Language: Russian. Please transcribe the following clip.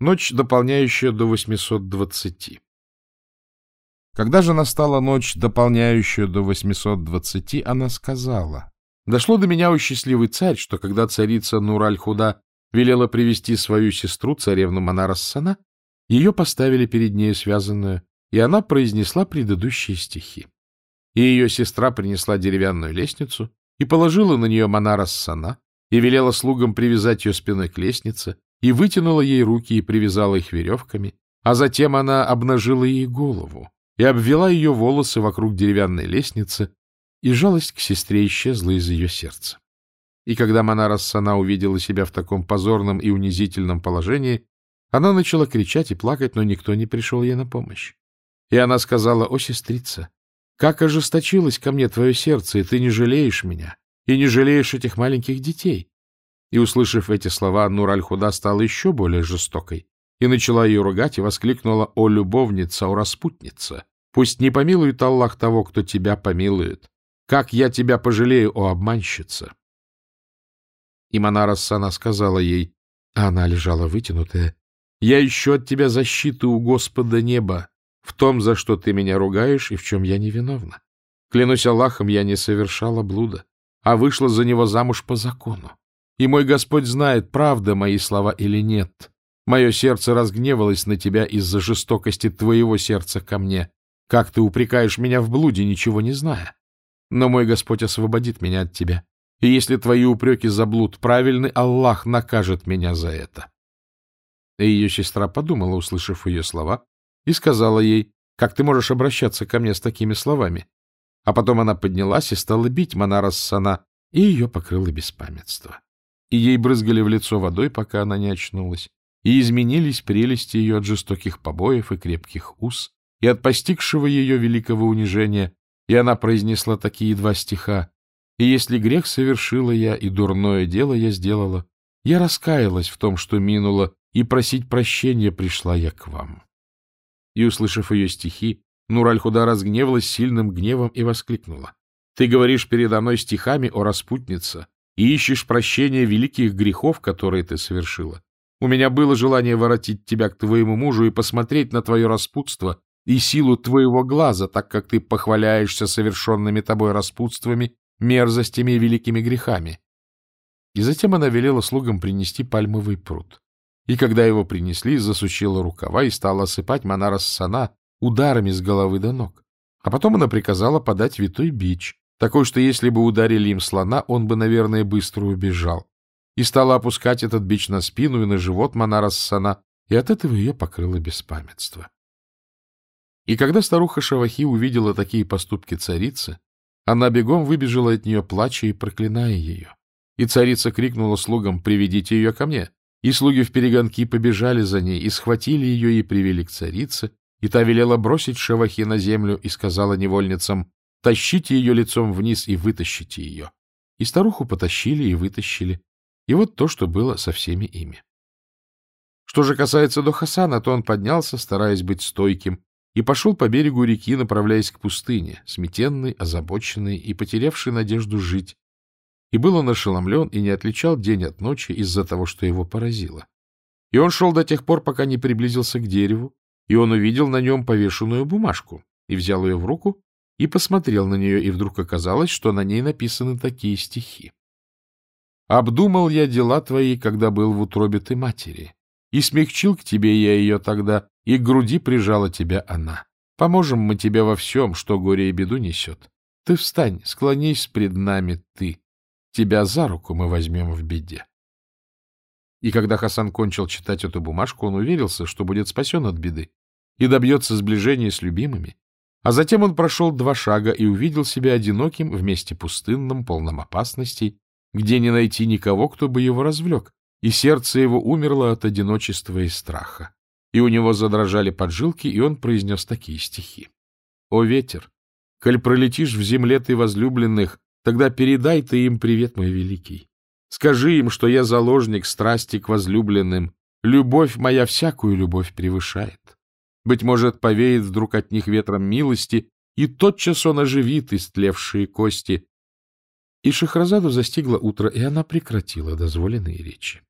Ночь, дополняющая до 820. Когда же настала ночь, дополняющая до 820, она сказала, «Дошло до меня, о счастливый царь, что когда царица Нураль-Худа велела привести свою сестру, царевну Манарассана, ее поставили перед нею связанную, и она произнесла предыдущие стихи. И ее сестра принесла деревянную лестницу и положила на нее Манарассана, и велела слугам привязать ее спиной к лестнице, и вытянула ей руки и привязала их веревками, а затем она обнажила ей голову и обвела ее волосы вокруг деревянной лестницы, и жалость к сестре исчезла из ее сердца. И когда Манара Сана увидела себя в таком позорном и унизительном положении, она начала кричать и плакать, но никто не пришел ей на помощь. И она сказала, «О, сестрица, как ожесточилось ко мне твое сердце, и ты не жалеешь меня, и не жалеешь этих маленьких детей». И, услышав эти слова, Нур-Аль-Худа стала еще более жестокой и начала ее ругать и воскликнула «О, любовница, о, распутница! Пусть не помилует Аллах того, кто тебя помилует! Как я тебя пожалею, о, обманщица!» И Манара Сана сказала ей, а она лежала вытянутая, «Я ищу от тебя защиту у Господа неба в том, за что ты меня ругаешь и в чем я невиновна. Клянусь Аллахом, я не совершала блуда, а вышла за него замуж по закону. И мой Господь знает, правда мои слова или нет. Мое сердце разгневалось на тебя из-за жестокости твоего сердца ко мне. Как ты упрекаешь меня в блуде, ничего не зная? Но мой Господь освободит меня от тебя. И если твои упреки за блуд правильны, Аллах накажет меня за это. И ее сестра подумала, услышав ее слова, и сказала ей, как ты можешь обращаться ко мне с такими словами? А потом она поднялась и стала бить Манара Сана, и ее покрыло беспамятство. И ей брызгали в лицо водой, пока она не очнулась и изменились прелести ее от жестоких побоев и крепких уз, и от постигшего ее великого унижения, и она произнесла такие два стиха «И если грех совершила я, и дурное дело я сделала, я раскаялась в том, что минуло, и просить прощения пришла я к вам». И, услышав ее стихи, Нураль-Худа разгневалась сильным гневом и воскликнула. «Ты говоришь передо мной стихами, о распутница, и ищешь прощения великих грехов, которые ты совершила. У меня было желание воротить тебя к твоему мужу и посмотреть на твое распутство и силу твоего глаза, так как ты похваляешься совершенными тобой распутствами, мерзостями и великими грехами. И затем она велела слугам принести пальмовый пруд. И когда его принесли, засучила рукава и стала осыпать Манара Сана ударами с головы до ног. А потом она приказала подать витой бич, такой, что если бы ударили им слона, он бы, наверное, быстро убежал и стала опускать этот бич на спину и на живот Манара и от этого ее покрыло беспамятство. И когда старуха Шавахи увидела такие поступки царицы, она бегом выбежала от нее, плача и проклиная ее. И царица крикнула слугам «Приведите ее ко мне!» И слуги в перегонки побежали за ней, и схватили ее и привели к царице, и та велела бросить Шавахи на землю и сказала невольницам «Тащите ее лицом вниз и вытащите ее». И старуху потащили и вытащили, и вот то, что было со всеми ими. Что же касается до Хасана, то он поднялся, стараясь быть стойким, и пошел по берегу реки, направляясь к пустыне, сметенный, озабоченный и потерявший надежду жить. И был он ошеломлен и не отличал день от ночи из-за того, что его поразило. И он шел до тех пор, пока не приблизился к дереву, и он увидел на нем повешенную бумажку, и взял ее в руку, и посмотрел на нее, и вдруг оказалось, что на ней написаны такие стихи. Обдумал я дела твои, когда был в утробе ты матери, и смягчил к тебе я ее тогда, и к груди прижала тебя она. Поможем мы тебе во всем, что горе и беду несет. Ты встань, склонись пред нами ты. Тебя за руку мы возьмем в беде. И когда Хасан кончил читать эту бумажку, он уверился, что будет спасен от беды и добьется сближения с любимыми. А затем он прошел два шага и увидел себя одиноким в месте пустынном, полном опасностей, где не найти никого, кто бы его развлек, и сердце его умерло от одиночества и страха. И у него задрожали поджилки, и он произнес такие стихи. «О ветер, коль пролетишь в земле ты возлюбленных, тогда передай ты им привет мой великий. Скажи им, что я заложник страсти к возлюбленным, любовь моя всякую любовь превышает. Быть может, повеет вдруг от них ветром милости, и тотчас он оживит истлевшие кости, и Шахразаду застигло утро, и она прекратила дозволенные речи.